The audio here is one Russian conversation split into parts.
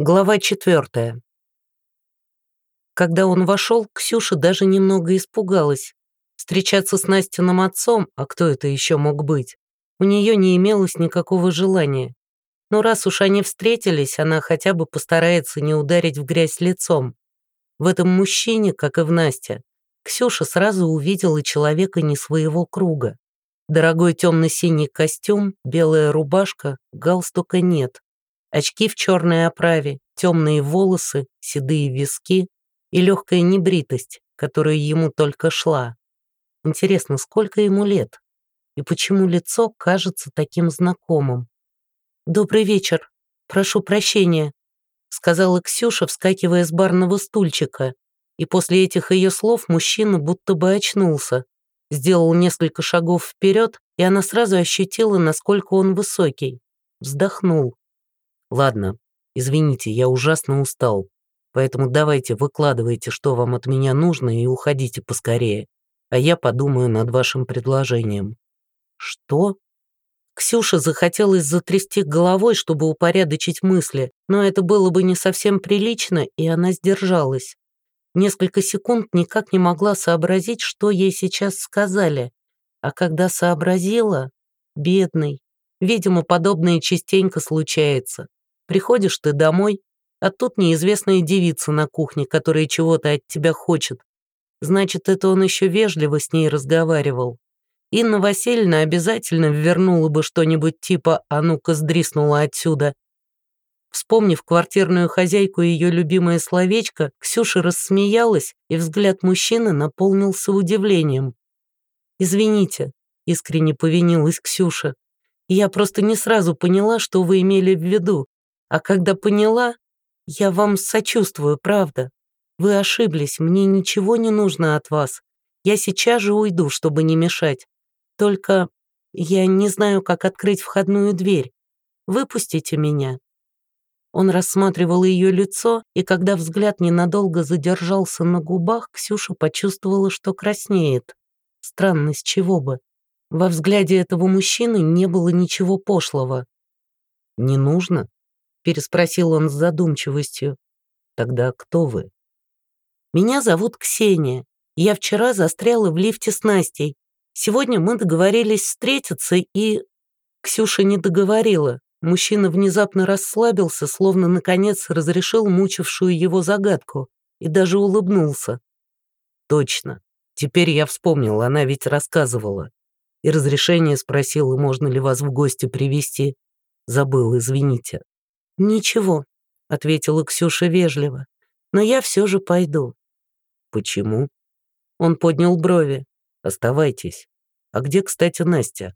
Глава четвертая. Когда он вошел, Ксюша даже немного испугалась. Встречаться с Настиным отцом, а кто это еще мог быть, у нее не имелось никакого желания. Но раз уж они встретились, она хотя бы постарается не ударить в грязь лицом. В этом мужчине, как и в Насте, Ксюша сразу увидела человека не своего круга. Дорогой темно-синий костюм, белая рубашка, галстука нет. Очки в черной оправе, темные волосы, седые виски и легкая небритость, которая ему только шла. Интересно, сколько ему лет? И почему лицо кажется таким знакомым? «Добрый вечер. Прошу прощения», — сказала Ксюша, вскакивая с барного стульчика. И после этих ее слов мужчина будто бы очнулся. Сделал несколько шагов вперед, и она сразу ощутила, насколько он высокий. Вздохнул. Ладно, извините, я ужасно устал. Поэтому давайте выкладывайте, что вам от меня нужно, и уходите поскорее. А я подумаю над вашим предложением». «Что?» Ксюша захотелось затрясти головой, чтобы упорядочить мысли, но это было бы не совсем прилично, и она сдержалась. Несколько секунд никак не могла сообразить, что ей сейчас сказали. А когда сообразила, бедный, видимо, подобное частенько случается. Приходишь ты домой, а тут неизвестная девица на кухне, которая чего-то от тебя хочет. Значит, это он еще вежливо с ней разговаривал. Инна Васильевна обязательно вернула бы что-нибудь типа «А ну-ка, сдриснула отсюда». Вспомнив квартирную хозяйку и ее любимое словечко, Ксюша рассмеялась, и взгляд мужчины наполнился удивлением. «Извините», — искренне повинилась Ксюша, «я просто не сразу поняла, что вы имели в виду. А когда поняла, я вам сочувствую, правда. Вы ошиблись, мне ничего не нужно от вас. Я сейчас же уйду, чтобы не мешать. Только я не знаю, как открыть входную дверь. Выпустите меня». Он рассматривал ее лицо, и когда взгляд ненадолго задержался на губах, Ксюша почувствовала, что краснеет. Странно, с чего бы. Во взгляде этого мужчины не было ничего пошлого. «Не нужно?» Переспросил он с задумчивостью. «Тогда кто вы?» «Меня зовут Ксения. Я вчера застряла в лифте с Настей. Сегодня мы договорились встретиться и...» Ксюша не договорила. Мужчина внезапно расслабился, словно наконец разрешил мучившую его загадку, и даже улыбнулся. «Точно. Теперь я вспомнил, она ведь рассказывала. И разрешение спросила, можно ли вас в гости привести. Забыл, извините». «Ничего», — ответила Ксюша вежливо, «но я все же пойду». «Почему?» Он поднял брови. «Оставайтесь. А где, кстати, Настя?»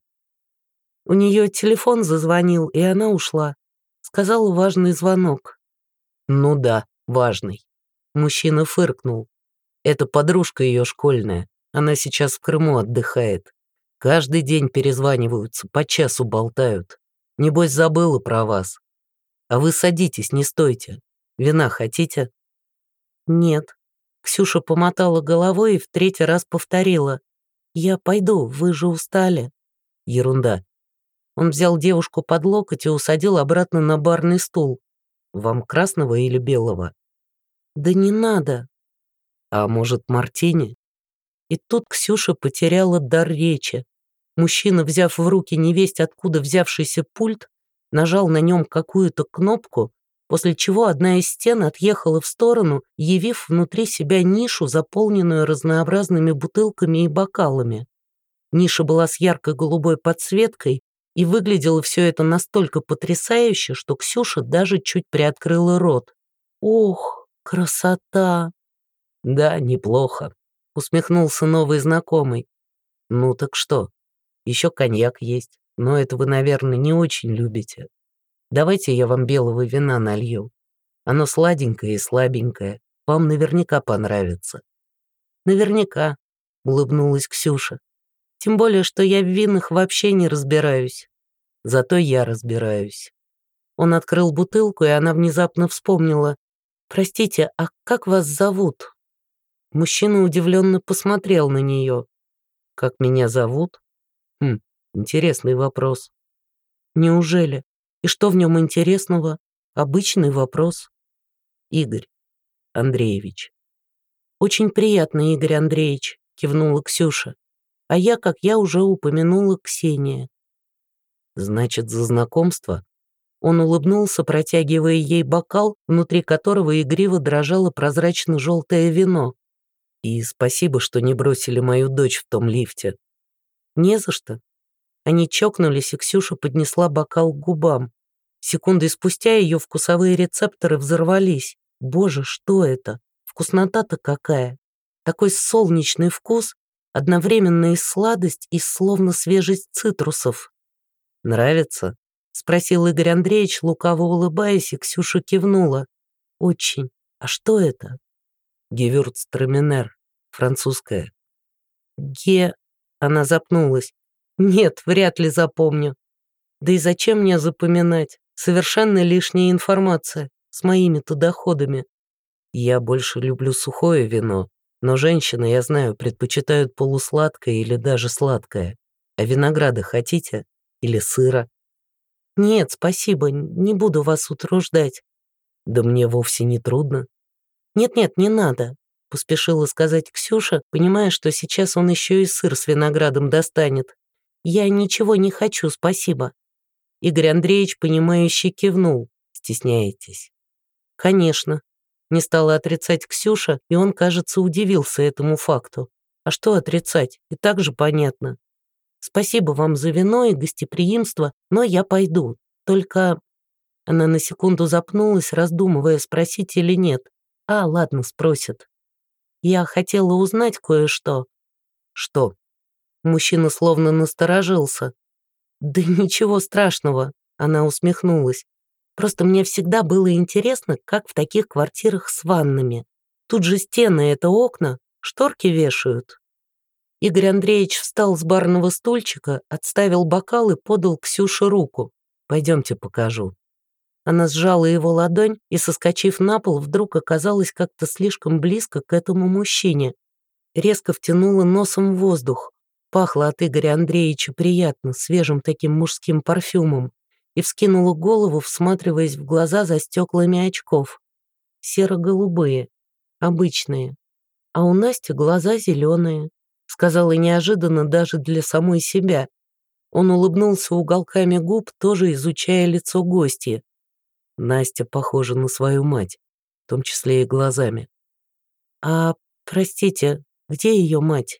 У нее телефон зазвонил, и она ушла. Сказала важный звонок. «Ну да, важный». Мужчина фыркнул. «Это подружка ее школьная. Она сейчас в Крыму отдыхает. Каждый день перезваниваются, по часу болтают. Небось, забыла про вас. А вы садитесь, не стойте. Вина хотите?» «Нет». Ксюша помотала головой и в третий раз повторила. «Я пойду, вы же устали». «Ерунда». Он взял девушку под локоть и усадил обратно на барный стул. «Вам красного или белого?» «Да не надо». «А может, мартини?» И тут Ксюша потеряла дар речи. Мужчина, взяв в руки невесть откуда взявшийся пульт, нажал на нем какую-то кнопку, после чего одна из стен отъехала в сторону, явив внутри себя нишу, заполненную разнообразными бутылками и бокалами. Ниша была с ярко-голубой подсветкой, и выглядело все это настолько потрясающе, что Ксюша даже чуть приоткрыла рот. «Ох, красота!» «Да, неплохо», — усмехнулся новый знакомый. «Ну так что, еще коньяк есть» но это вы, наверное, не очень любите. Давайте я вам белого вина налью. Оно сладенькое и слабенькое. Вам наверняка понравится». «Наверняка», — улыбнулась Ксюша. «Тем более, что я в винах вообще не разбираюсь. Зато я разбираюсь». Он открыл бутылку, и она внезапно вспомнила. «Простите, а как вас зовут?» Мужчина удивленно посмотрел на нее. «Как меня зовут?» «Хм, Интересный вопрос. Неужели? И что в нем интересного? Обычный вопрос. Игорь Андреевич. «Очень приятно, Игорь Андреевич», — кивнула Ксюша. «А я, как я уже упомянула, Ксения». «Значит, за знакомство?» Он улыбнулся, протягивая ей бокал, внутри которого игриво дрожало прозрачно-желтое вино. «И спасибо, что не бросили мою дочь в том лифте». «Не за что». Они чокнулись, и Ксюша поднесла бокал к губам. Секунды спустя ее вкусовые рецепторы взорвались. Боже, что это? Вкуснота-то какая! Такой солнечный вкус, одновременно и сладость, и словно свежесть цитрусов. «Нравится?» — спросил Игорь Андреевич, лукаво улыбаясь, и Ксюша кивнула. «Очень. А что это?» «Гевюрцтраминер. Французская». «Ге...» — она запнулась. «Нет, вряд ли запомню. Да и зачем мне запоминать? Совершенно лишняя информация с моими-то доходами. Я больше люблю сухое вино, но женщины, я знаю, предпочитают полусладкое или даже сладкое. А винограда хотите? Или сыра? «Нет, спасибо, не буду вас утруждать». «Да мне вовсе не трудно». «Нет-нет, не надо», — поспешила сказать Ксюша, понимая, что сейчас он еще и сыр с виноградом достанет. «Я ничего не хочу, спасибо». Игорь Андреевич, понимающе кивнул. «Стесняетесь?» «Конечно». Не стала отрицать Ксюша, и он, кажется, удивился этому факту. «А что отрицать? И так же понятно. Спасибо вам за вино и гостеприимство, но я пойду. Только...» Она на секунду запнулась, раздумывая, спросить или нет. «А, ладно, спросит. Я хотела узнать кое-что». «Что?» Мужчина словно насторожился. «Да ничего страшного», — она усмехнулась. «Просто мне всегда было интересно, как в таких квартирах с ваннами. Тут же стены — это окна, шторки вешают». Игорь Андреевич встал с барного стульчика, отставил бокал и подал Ксюше руку. «Пойдемте покажу». Она сжала его ладонь и, соскочив на пол, вдруг оказалась как-то слишком близко к этому мужчине. Резко втянула носом воздух. Пахло от Игоря Андреевича приятно, свежим таким мужским парфюмом. И вскинула голову, всматриваясь в глаза за стеклами очков. Серо-голубые, обычные. А у Насти глаза зеленые, сказала неожиданно даже для самой себя. Он улыбнулся уголками губ, тоже изучая лицо гостья. Настя похожа на свою мать, в том числе и глазами. «А, простите, где ее мать?»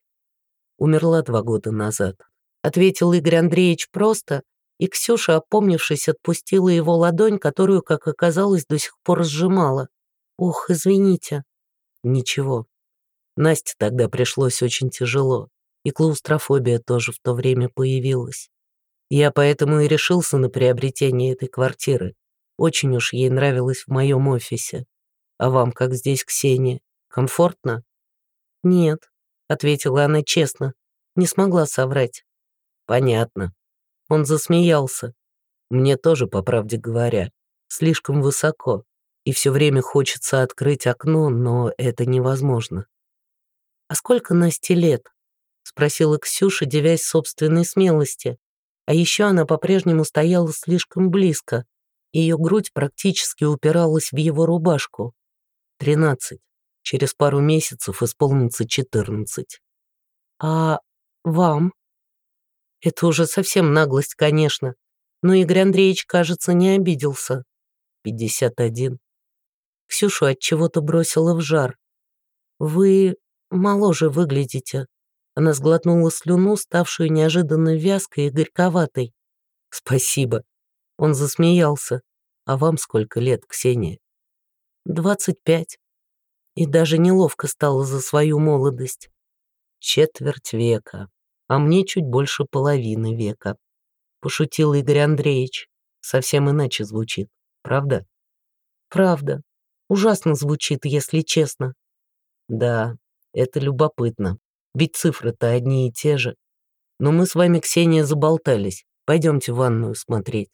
«Умерла два года назад», — ответил Игорь Андреевич просто, и Ксюша, опомнившись, отпустила его ладонь, которую, как оказалось, до сих пор сжимала. «Ох, извините». «Ничего, Насте тогда пришлось очень тяжело, и клаустрофобия тоже в то время появилась. Я поэтому и решился на приобретение этой квартиры. Очень уж ей нравилось в моем офисе. А вам как здесь, Ксения? Комфортно? Нет, ответила она честно. Не смогла соврать. Понятно. Он засмеялся. Мне тоже, по правде говоря, слишком высоко. И все время хочется открыть окно, но это невозможно. «А сколько Насте лет?» — спросила Ксюша, девясь собственной смелости. А еще она по-прежнему стояла слишком близко. Ее грудь практически упиралась в его рубашку. «Тринадцать. Через пару месяцев исполнится четырнадцать». «А вам?» Это уже совсем наглость, конечно. Но Игорь Андреевич, кажется, не обиделся. Пятьдесят один. Ксюшу от чего-то бросила в жар. Вы моложе выглядите». Она сглотнула слюну, ставшую неожиданно вязкой и горьковатой. «Спасибо». Он засмеялся. «А вам сколько лет, Ксения?» «Двадцать пять». И даже неловко стало за свою молодость. «Четверть века, а мне чуть больше половины века», пошутил Игорь Андреевич. Совсем иначе звучит, правда? Правда. Ужасно звучит, если честно. Да, это любопытно, ведь цифры-то одни и те же. Но мы с вами, Ксения, заболтались. Пойдемте в ванную смотреть.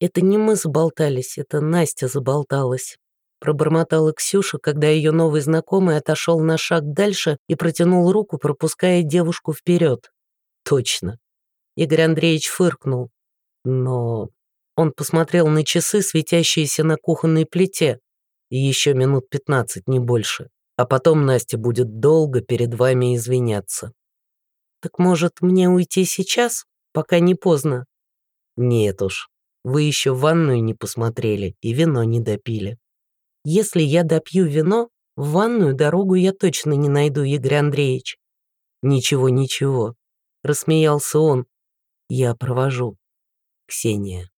Это не мы заболтались, это Настя заболталась. Пробормотала Ксюша, когда ее новый знакомый отошел на шаг дальше и протянул руку, пропуская девушку вперед. Точно. Игорь Андреевич фыркнул. Но он посмотрел на часы, светящиеся на кухонной плите. и еще минут пятнадцать, не больше. А потом Настя будет долго перед вами извиняться. Так может, мне уйти сейчас, пока не поздно? Нет уж, вы еще ванную не посмотрели и вино не допили. Если я допью вино, в ванную дорогу я точно не найду, Игорь Андреевич. Ничего, ничего, рассмеялся он. Я провожу. Ксения.